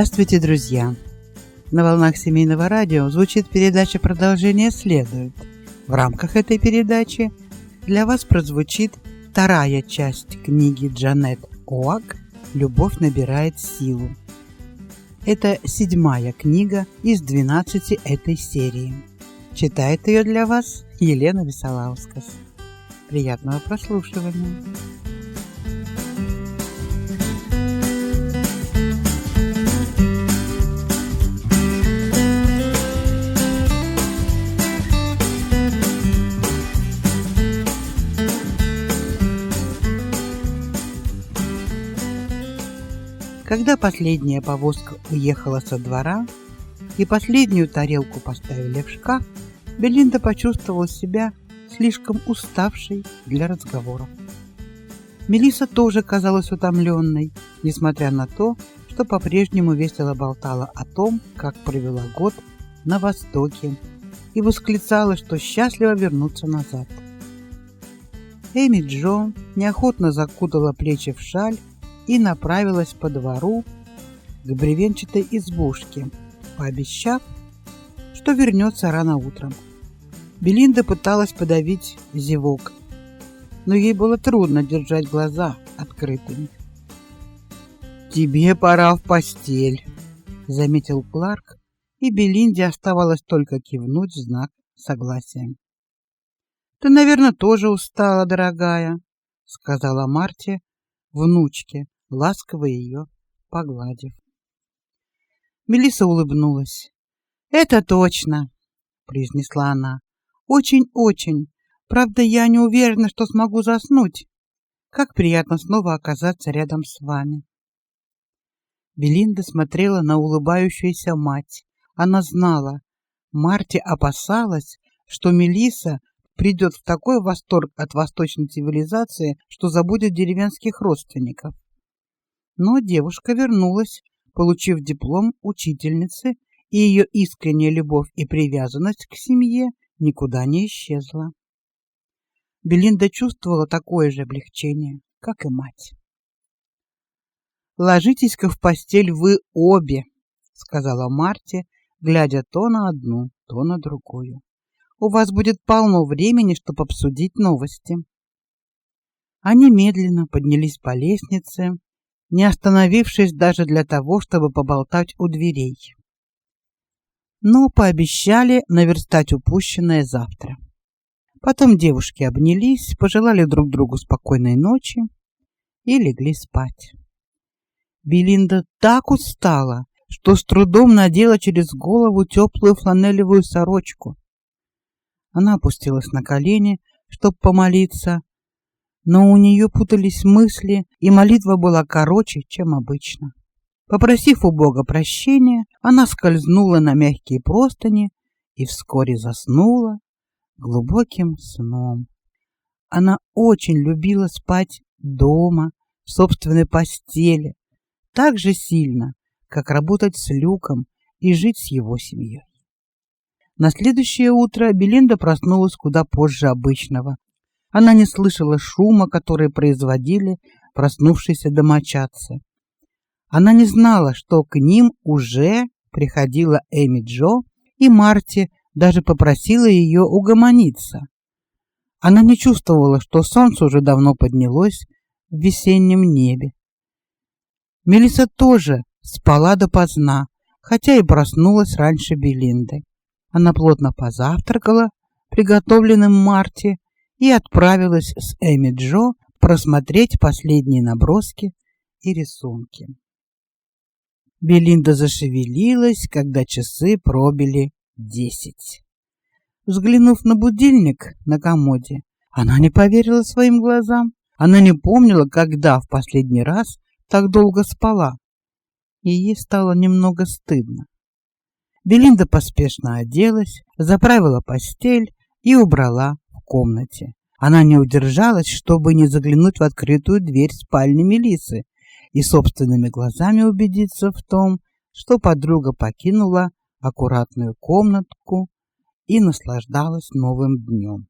Здравствуйте, друзья! На волнах семейного радио звучит передача «Продолжение следует». В рамках этой передачи для вас прозвучит вторая часть книги Джанет Оак «Любовь набирает силу». Это седьмая книга из 12 этой серии. Читает ее для вас Елена Висолаускас. Приятного прослушивания! Последняя повозка уехала со двора и последнюю тарелку поставили в шкаф, Белинда почувствовала себя слишком уставшей для разговоров. Мелиса тоже казалась утомленной, несмотря на то, что по-прежнему весело болтала о том, как провела год на Востоке, и восклицала, что счастлива вернуться назад. Эми Джо неохотно закутала плечи в шаль и направилась по двору к бревенчатой избушке, пообещав, что вернется рано утром. Белинда пыталась подавить зевок, но ей было трудно держать глаза открытыми. «Тебе пора в постель», — заметил Кларк, и Белинде оставалось только кивнуть в знак согласия. «Ты, наверное, тоже устала, дорогая», — сказала Марте внучке, ласково ее погладив. Мелиса улыбнулась. "Это точно", произнесла она. "Очень-очень. Правда, я не уверена, что смогу заснуть. Как приятно снова оказаться рядом с вами". Белинда смотрела на улыбающуюся мать. Она знала, Марти опасалась, что Мелиса придет в такой восторг от восточной цивилизации, что забудет деревенских родственников. Но девушка вернулась, получив диплом учительницы, и ее искренняя любовь и привязанность к семье никуда не исчезла. Белинда чувствовала такое же облегчение, как и мать. Ложитесь-ка в постель вы обе, сказала Марте, глядя то на одну, то на другую. У вас будет полно времени, чтобы обсудить новости. Они медленно поднялись по лестнице, не остановившись даже для того, чтобы поболтать у дверей. Но пообещали наверстать упущенное завтра. Потом девушки обнялись, пожелали друг другу спокойной ночи и легли спать. Белинда так устала, что с трудом надела через голову теплую фланелевую сорочку. Она опустилась на колени, чтобы помолиться, но у нее путались мысли, и молитва была короче, чем обычно. Попросив у Бога прощения, она скользнула на мягкие простыни и вскоре заснула глубоким сном. Она очень любила спать дома, в собственной постели, так же сильно, как работать с Люком и жить с его семьей. На следующее утро Белинда проснулась куда позже обычного, она не слышала шума, который производили проснувшиеся домочадцы. Она не знала, что к ним уже приходила Эми Джо, и Марти даже попросила ее угомониться. Она не чувствовала, что солнце уже давно поднялось в весеннем небе. Мелиса тоже спала допоздна, хотя и проснулась раньше Белинды. Она плотно позавтракала приготовленным Марти и отправилась с Эми Джо просмотреть последние наброски и рисунки. Белинда зашевелилась, когда часы пробили десять. Взглянув на будильник на комоде, она не поверила своим глазам. Она не помнила, когда в последний раз так долго спала, и ей стало немного стыдно. Белинда поспешно оделась, заправила постель и убрала комнате. Она не удержалась, чтобы не заглянуть в открытую дверь спальни Мелисы и собственными глазами убедиться в том, что подруга покинула аккуратную комнатку и наслаждалась новым днем.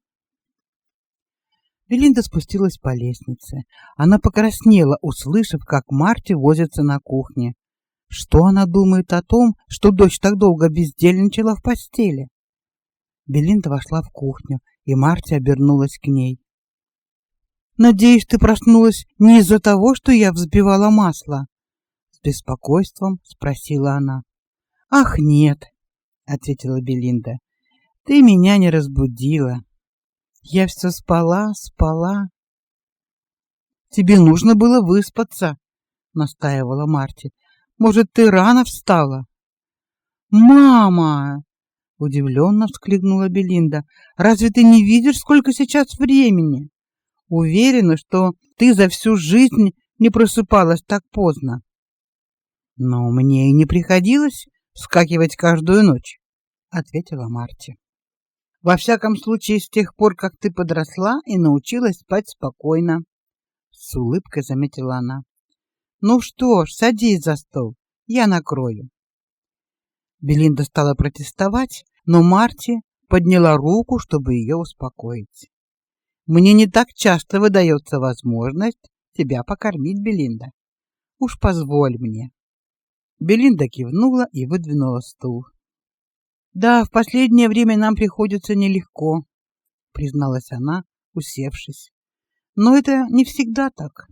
Белинда спустилась по лестнице. Она покраснела, услышав, как Марти возится на кухне. Что она думает о том, что дочь так долго бездельничала в постели? Белинда вошла в кухню, и Марти обернулась к ней. Надеюсь, ты проснулась не из-за того, что я взбивала масло, с беспокойством спросила она. Ах, нет, ответила Белинда. Ты меня не разбудила. Я все спала, спала. Тебе нужно было выспаться, настаивала Марти. Может, ты рано встала? Мама, удивленно вскликнула Белинда. Разве ты не видишь, сколько сейчас времени? Уверена, что ты за всю жизнь не просыпалась так поздно. Но мне и не приходилось вскакивать каждую ночь, ответила Марти. Во всяком случае, с тех пор, как ты подросла и научилась спать спокойно, с улыбкой заметила она. Ну что ж, садись за стол, я накрою. Белинда стала протестовать, но Марти подняла руку, чтобы ее успокоить. Мне не так часто выдается возможность тебя покормить, Белинда. Уж позволь мне. Белинда кивнула и выдвинула стул. Да, в последнее время нам приходится нелегко, призналась она, усевшись. Но это не всегда так.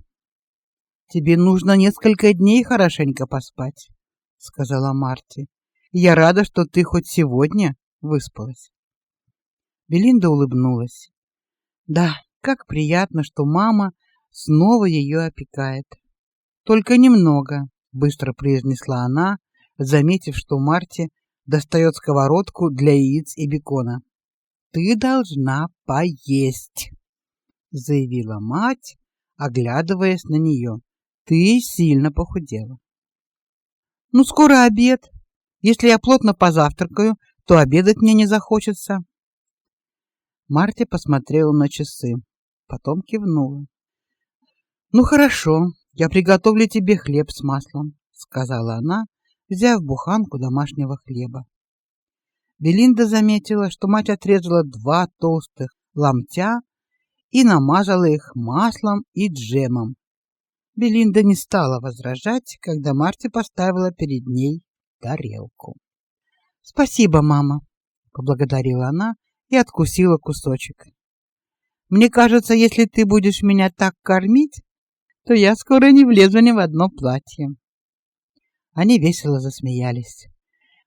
Тебе нужно несколько дней хорошенько поспать, сказала Марти. Я рада, что ты хоть сегодня выспалась. Белинда улыбнулась. Да, как приятно, что мама снова ее опекает. Только немного, быстро произнесла она, заметив, что Марти достает сковородку для яиц и бекона. Ты должна поесть, заявила мать, оглядываясь на нее. Ты сильно похудела. Ну скоро обед. Если я плотно позавтракаю, то обедать мне не захочется. Марти посмотрела на часы, потом кивнула. Ну хорошо, я приготовлю тебе хлеб с маслом, сказала она, взяв буханку домашнего хлеба. Белинда заметила, что мать отрезала два толстых ломтя и намазала их маслом и джемом. Белинда не стала возражать, когда Марти поставила перед ней тарелку. Спасибо, мама, поблагодарила она и откусила кусочек. Мне кажется, если ты будешь меня так кормить, то я скоро не влезу ни в одно платье. Они весело засмеялись.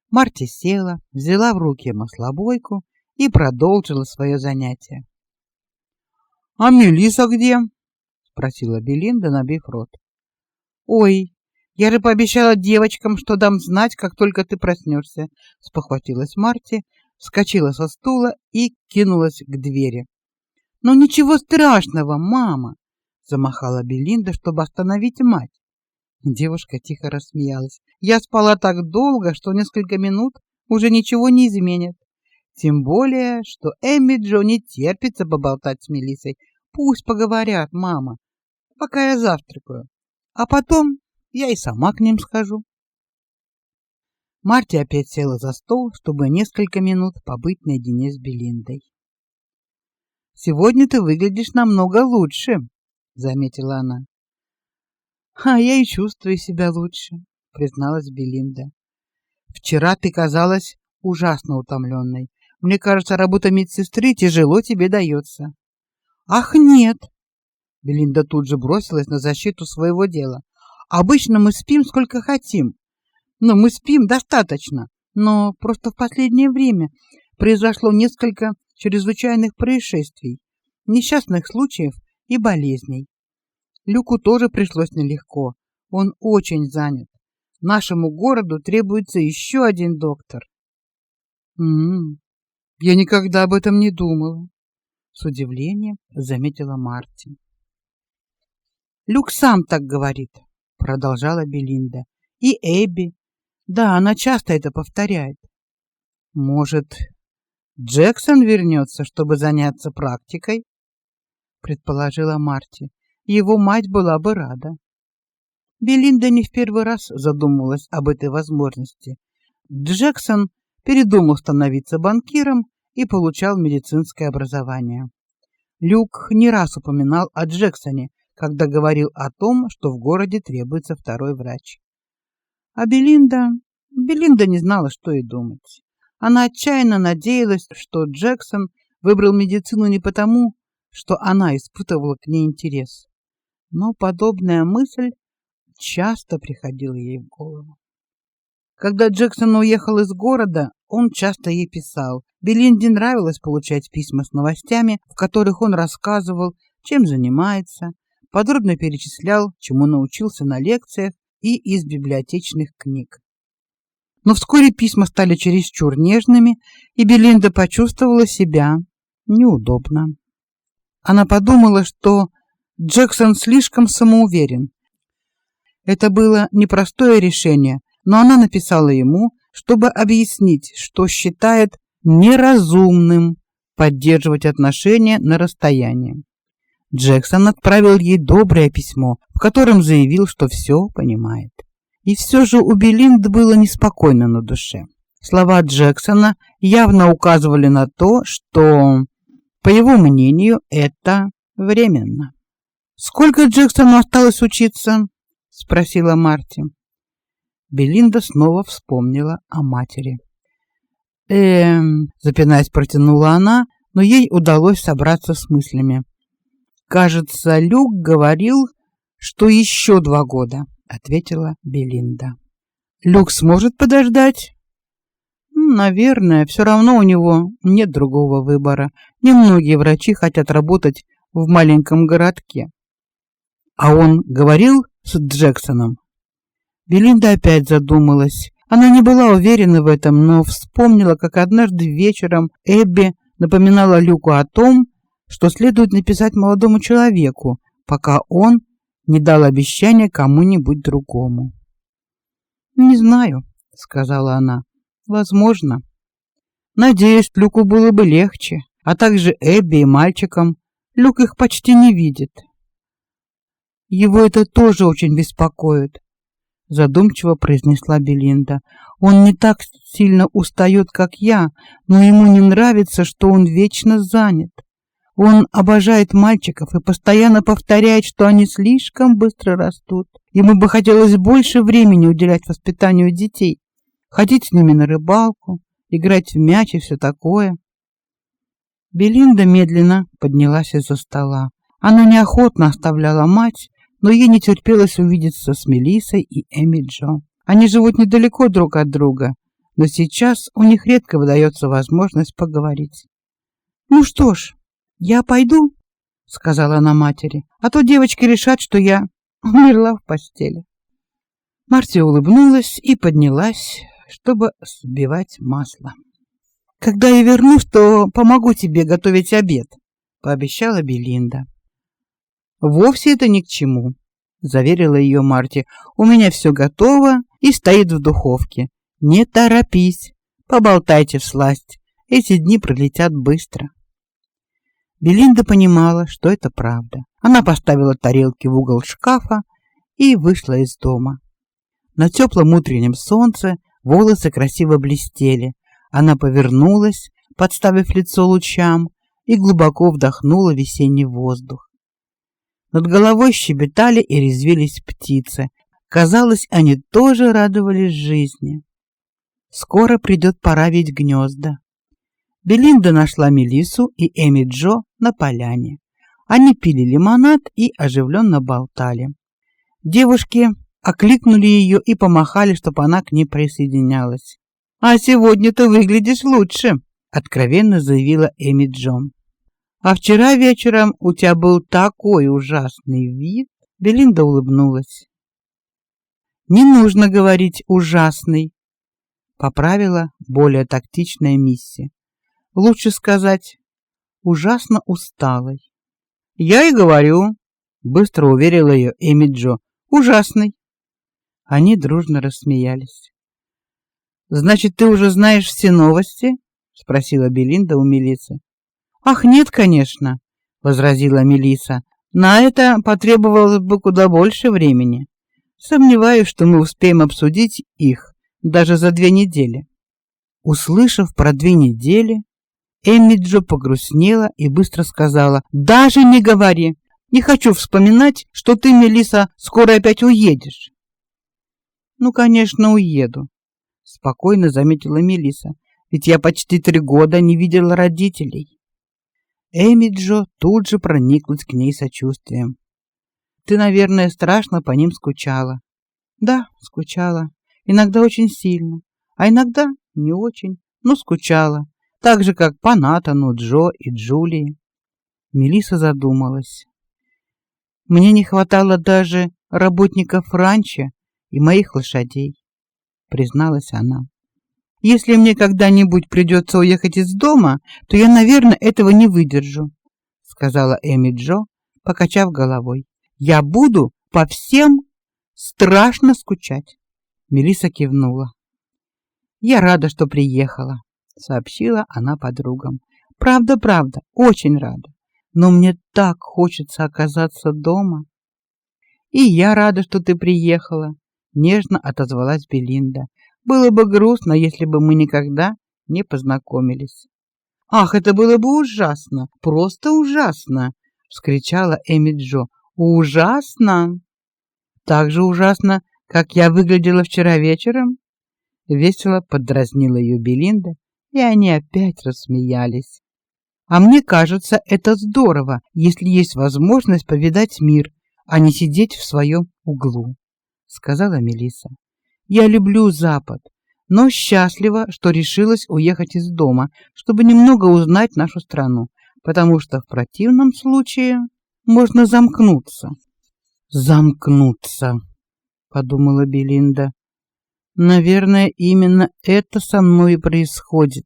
Марти села, взяла в руки маслобойку и продолжила свое занятие. А Мелиса где? Спросила Белинда, набив рот. Ой, я же пообещала девочкам, что дам знать, как только ты проснешься, спохватилась Марти, вскочила со стула и кинулась к двери. Но «Ну, ничего страшного, мама, замахала Белинда, чтобы остановить мать. Девушка тихо рассмеялась. Я спала так долго, что несколько минут уже ничего не изменит. Тем более, что Эмми Джо не терпится поболтать с Мелиссой. Пусть поговорят, мама, пока я завтракаю. А потом я и сама к ним схожу. Марти опять села за стол, чтобы несколько минут побыть наедине с Белиндой. Сегодня ты выглядишь намного лучше, заметила она. А я и чувствую себя лучше, призналась Белинда. Вчера ты казалась ужасно утомленной. Мне кажется, работа медсестры тяжело тебе дается. Ах, нет. Белинда тут же бросилась на защиту своего дела. Обычно мы спим сколько хотим. Но мы спим достаточно. Но просто в последнее время произошло несколько чрезвычайных происшествий, несчастных случаев и болезней. Люку тоже пришлось нелегко. Он очень занят. Нашему городу требуется еще один доктор. М-м. Я никогда об этом не думала, с удивлением заметила Марти. Люк сам так говорит продолжала Белинда. И Эбби. Да, она часто это повторяет. Может, Джексон вернется, чтобы заняться практикой? предположила Марти. Его мать была бы рада. Белинда не в первый раз задумывалась об этой возможности. Джексон передумал становиться банкиром и получал медицинское образование. Люк не раз упоминал о Джексоне, когда говорил о том, что в городе требуется второй врач. А Белинда... Белинда не знала, что и думать. Она отчаянно надеялась, что Джексон выбрал медицину не потому, что она испытывала к ней интерес. Но подобная мысль часто приходила ей в голову. Когда Джексон уехал из города, он часто ей писал. Белинде нравилось получать письма с новостями, в которых он рассказывал, чем занимается, подробно перечислял, чему научился на лекциях и из библиотечных книг. Но вскоре письма стали чересчур нежными, и Белинда почувствовала себя неудобно. Она подумала, что Джексон слишком самоуверен. Это было непростое решение, но она написала ему, чтобы объяснить, что считает неразумным поддерживать отношения на расстоянии. Джексон отправил ей доброе письмо, в котором заявил, что все понимает. И все же у Белинды было неспокойно на душе. Слова Джексона явно указывали на то, что, по его мнению, это временно. «Сколько Джексону осталось учиться?» — спросила Марти. Белинда снова вспомнила о матери. «Эм...» — запинаясь, протянула она, но ей удалось собраться с мыслями. Кажется, Люк говорил, что еще два года, ответила Белинда. Люк сможет подождать? Наверное, все равно у него нет другого выбора. Немногие врачи хотят работать в маленьком городке. А он говорил с Джексоном. Белинда опять задумалась. Она не была уверена в этом, но вспомнила, как однажды вечером Эбби напоминала Люку о том, что следует написать молодому человеку, пока он не дал обещания кому-нибудь другому. «Не знаю», — сказала она. «Возможно. Надеюсь, Люку было бы легче, а также Эбби и мальчикам. Люк их почти не видит. Его это тоже очень беспокоит, задумчиво произнесла Белинда. Он не так сильно устает, как я, но ему не нравится, что он вечно занят. Он обожает мальчиков и постоянно повторяет, что они слишком быстро растут. Ему бы хотелось больше времени уделять воспитанию детей, ходить с ними на рыбалку, играть в мяч и все такое. Белинда медленно поднялась из-за стола. Она неохотно оставляла мать, но ей не терпелось увидеться с Мелиссой и Эми Джо. Они живут недалеко друг от друга, но сейчас у них редко выдается возможность поговорить. Ну что ж, «Я пойду», — сказала она матери, «а то девочки решат, что я умерла в постели». Марти улыбнулась и поднялась, чтобы сбивать масло. «Когда я вернусь, то помогу тебе готовить обед», — пообещала Белинда. «Вовсе это ни к чему», — заверила ее Марти. «У меня все готово и стоит в духовке. Не торопись, поболтайте всласть. Эти дни пролетят быстро». Белинда понимала, что это правда. Она поставила тарелки в угол шкафа и вышла из дома. На теплом утреннем солнце волосы красиво блестели. Она повернулась, подставив лицо лучам, и глубоко вдохнула весенний воздух. Над головой щебетали и резвились птицы. Казалось, они тоже радовались жизни. Скоро придет пора ведь гнезда. Белинда нашла Мелису и Эми Джо на поляне. Они пили лимонад и оживленно болтали. Девушки окликнули ее и помахали, чтобы она к ним присоединялась. «А сегодня ты выглядишь лучше», — откровенно заявила Эми Джо. «А вчера вечером у тебя был такой ужасный вид», — Белинда улыбнулась. «Не нужно говорить «ужасный», — поправила более тактичная миссия лучше сказать, ужасно усталой. Я и говорю, быстро уверила ее Эми Джо. Ужасный. Они дружно рассмеялись. Значит, ты уже знаешь все новости? спросила Белинда у Мелисы. Ах, нет, конечно, возразила Мелиса. На это потребовалось бы куда больше времени. Сомневаюсь, что мы успеем обсудить их даже за две недели. Услышав про две недели, Эмми Джо погрустнела и быстро сказала: "Даже не говори. Не хочу вспоминать, что ты, Мелиса, скоро опять уедешь". Ну, конечно, уеду, спокойно заметила Мелиса. Ведь я почти три года не видела родителей. Эми Джо тут же прониклась к ней сочувствием. Ты, наверное, страшно по ним скучала. Да, скучала. Иногда очень сильно, а иногда не очень, но скучала. Так же, как по Натану, Джо и Джулии. Мелиса задумалась. Мне не хватало даже работников ранчо и моих лошадей, призналась она. Если мне когда-нибудь придется уехать из дома, то я, наверное, этого не выдержу, сказала Эми Джо, покачав головой. Я буду по всем страшно скучать. Мелиса кивнула. Я рада, что приехала, сообщила она подругам. Правда, правда, очень рада. Но мне так хочется оказаться дома. И я рада, что ты приехала, нежно отозвалась Белинда. Было бы грустно, если бы мы никогда не познакомились. Ах, это было бы ужасно, просто ужасно, вскричала Эми Джо. Ужасно. Так же ужасно, как я выглядела вчера вечером, весело подразнила ее Белинда, и они опять рассмеялись. А мне кажется, это здорово, если есть возможность повидать мир, а не сидеть в своем углу, сказала Мелиса. Я люблю Запад, но счастлива, что решилась уехать из дома, чтобы немного узнать нашу страну, потому что в противном случае можно замкнуться. Замкнуться, подумала Белинда. Наверное, именно это со мной и происходит.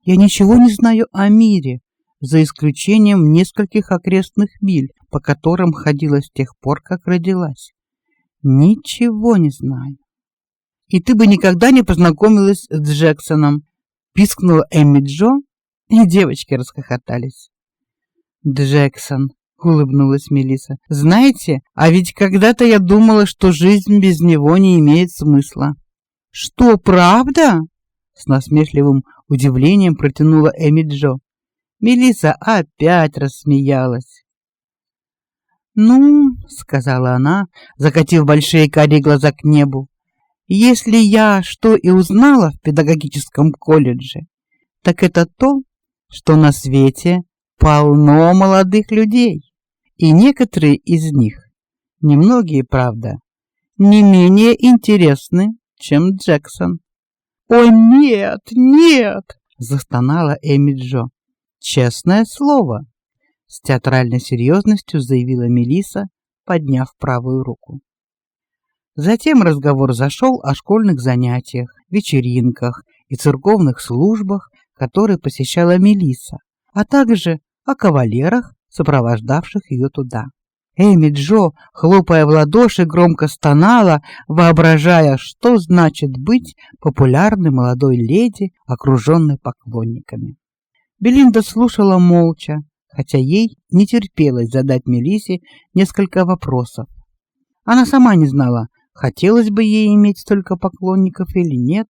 Я ничего не знаю о мире, за исключением нескольких окрестных миль, по которым ходила с тех пор, как родилась. Ничего не знаю и ты бы никогда не познакомилась с Джексоном, пискнула Эмми Джо, и девочки расхохотались. Джексон, улыбнулась Мелиса. Знаете, а ведь когда-то я думала, что жизнь без него не имеет смысла. Что, правда? С насмешливым удивлением протянула Эми Джо. Мелиса опять рассмеялась. Ну, сказала она, закатив большие карие глаза к небу. Если я что и узнала в педагогическом колледже, так это то, что на свете полно молодых людей, и некоторые из них, немногие, правда, не менее интересны, чем Джексон. «О, нет, нет!» — застонала Эми Джо. «Честное слово!» — с театральной серьезностью заявила Мелиса, подняв правую руку. Затем разговор зашел о школьных занятиях, вечеринках и церковных службах, которые посещала Мелиса, а также о кавалерах, сопровождавших ее туда. Эми Джо, хлопая в ладоши, громко стонала, воображая, что значит быть популярной молодой леди, окруженной поклонниками. Белинда слушала молча, хотя ей не терпелось задать Мелисе несколько вопросов. Она сама не знала, Хотелось бы ей иметь столько поклонников или нет,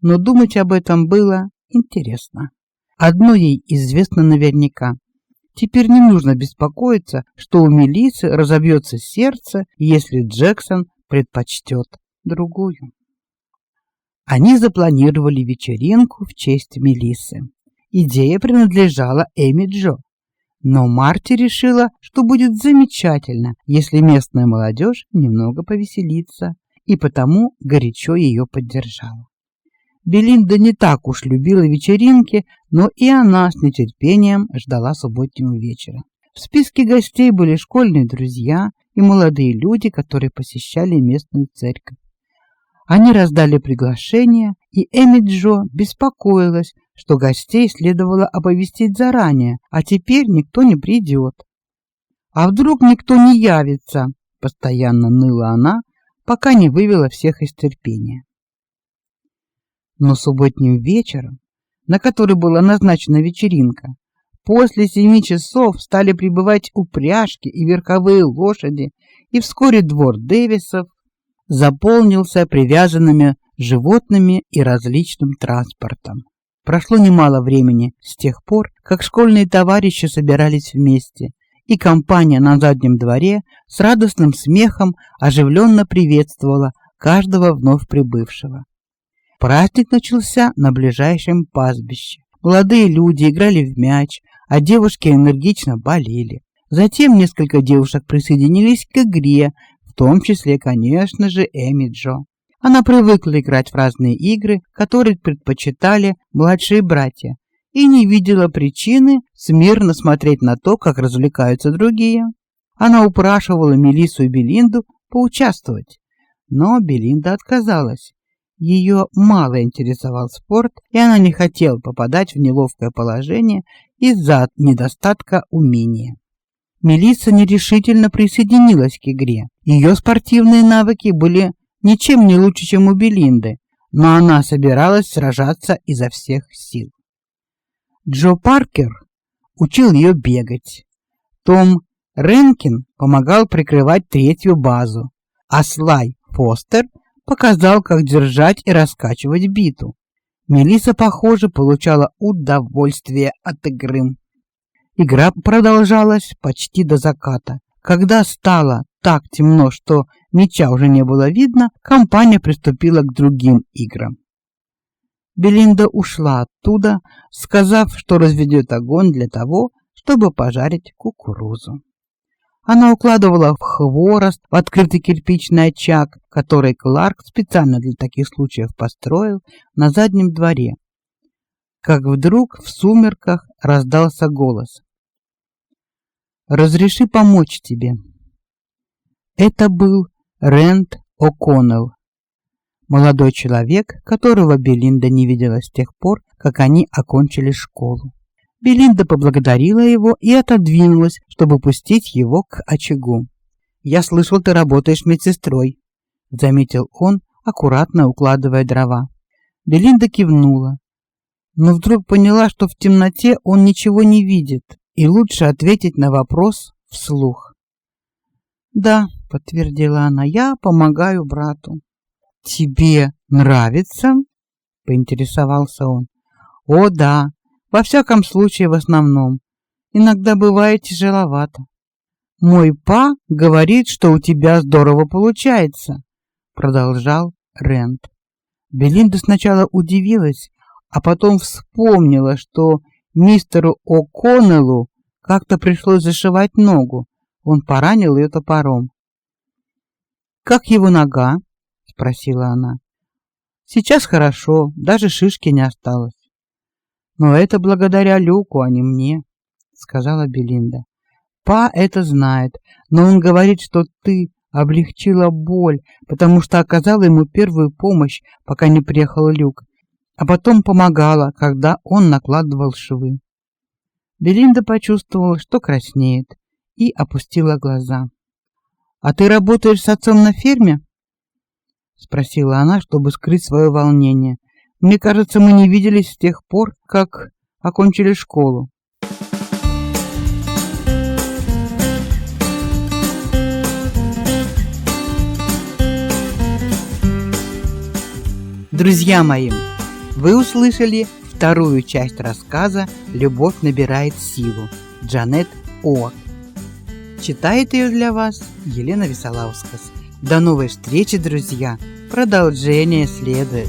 но думать об этом было интересно. Одно ей известно наверняка. Теперь не нужно беспокоиться, что у Мелисы разобьется сердце, если Джексон предпочтет другую. Они запланировали вечеринку в честь Мелисы. Идея принадлежала Эми Джо. Но Марти решила, что будет замечательно, если местная молодежь немного повеселится, и потому горячо ее поддержала. Белинда не так уж любила вечеринки, но и она с нетерпением ждала субботнего вечера. В списке гостей были школьные друзья и молодые люди, которые посещали местную церковь. Они раздали приглашения, и Эми Джо беспокоилась, что гостей следовало оповестить заранее, а теперь никто не придет. А вдруг никто не явится? Постоянно ныла она, пока не вывела всех из терпения. Но субботним вечером, на который была назначена вечеринка, после семи часов стали прибывать упряжки и верховые лошади, и вскоре двор Дэвисов заполнился привязанными животными и различным транспортом. Прошло немало времени с тех пор, как школьные товарищи собирались вместе, и компания на заднем дворе с радостным смехом оживленно приветствовала каждого вновь прибывшего. Праздник начался на ближайшем пастбище. Молодые люди играли в мяч, а девушки энергично болели. Затем несколько девушек присоединились к игре, в том числе, конечно же, Эми Джо. Она привыкла играть в разные игры, которые предпочитали младшие братья, и не видела причины смирно смотреть на то, как развлекаются другие. Она упрашивала Мелиссу и Белинду поучаствовать, но Белинда отказалась. Ее мало интересовал спорт, и она не хотела попадать в неловкое положение из-за недостатка умения. Мелисса нерешительно присоединилась к игре. Ее спортивные навыки были ничем не лучше, чем у Белинды, но она собиралась сражаться изо всех сил. Джо Паркер учил ее бегать. Том Ренкин помогал прикрывать третью базу, а Слай Фостер показал, как держать и раскачивать биту. Мелиса, похоже, получала удовольствие от игры. Игра продолжалась почти до заката. Когда стало так темно, что меча уже не было видно, компания приступила к другим играм. Белинда ушла оттуда, сказав, что разведет огонь для того, чтобы пожарить кукурузу. Она укладывала в хворост в открытый кирпичный очаг, который Кларк специально для таких случаев построил на заднем дворе. Как вдруг в сумерках раздался голос. «Разреши помочь тебе». Это был Рэнд О'Коннелл, молодой человек, которого Белинда не видела с тех пор, как они окончили школу. Белинда поблагодарила его и отодвинулась, чтобы пустить его к очагу. «Я слышал, ты работаешь медсестрой», — заметил он, аккуратно укладывая дрова. Белинда кивнула, но вдруг поняла, что в темноте он ничего не видит, и лучше ответить на вопрос вслух. «Да», — подтвердила она, — «я помогаю брату». «Тебе нравится?» — поинтересовался он. «О, да, во всяком случае, в основном. Иногда бывает тяжеловато. Мой па говорит, что у тебя здорово получается, продолжал Рент. Белинда сначала удивилась, а потом вспомнила, что мистеру О'Коннеллу как-то пришлось зашивать ногу. Он поранил ее топором. Как его нога? спросила она. Сейчас хорошо, даже шишки не осталось. Но это благодаря Люку, а не мне, сказала Белинда. Па это знает, но он говорит, что ты облегчила боль, потому что оказала ему первую помощь, пока не приехал Люк, а потом помогала, когда он накладывал швы. Белинда почувствовала, что краснеет, и опустила глаза. А ты работаешь с отцом на ферме? спросила она, чтобы скрыть свое волнение. Мне кажется, мы не виделись с тех пор, как окончили школу. Друзья мои, вы услышали вторую часть рассказа «Любовь набирает силу» Джанет О. Читает ее для вас Елена Висолаускас. До новой встречи, друзья! Продолжение следует.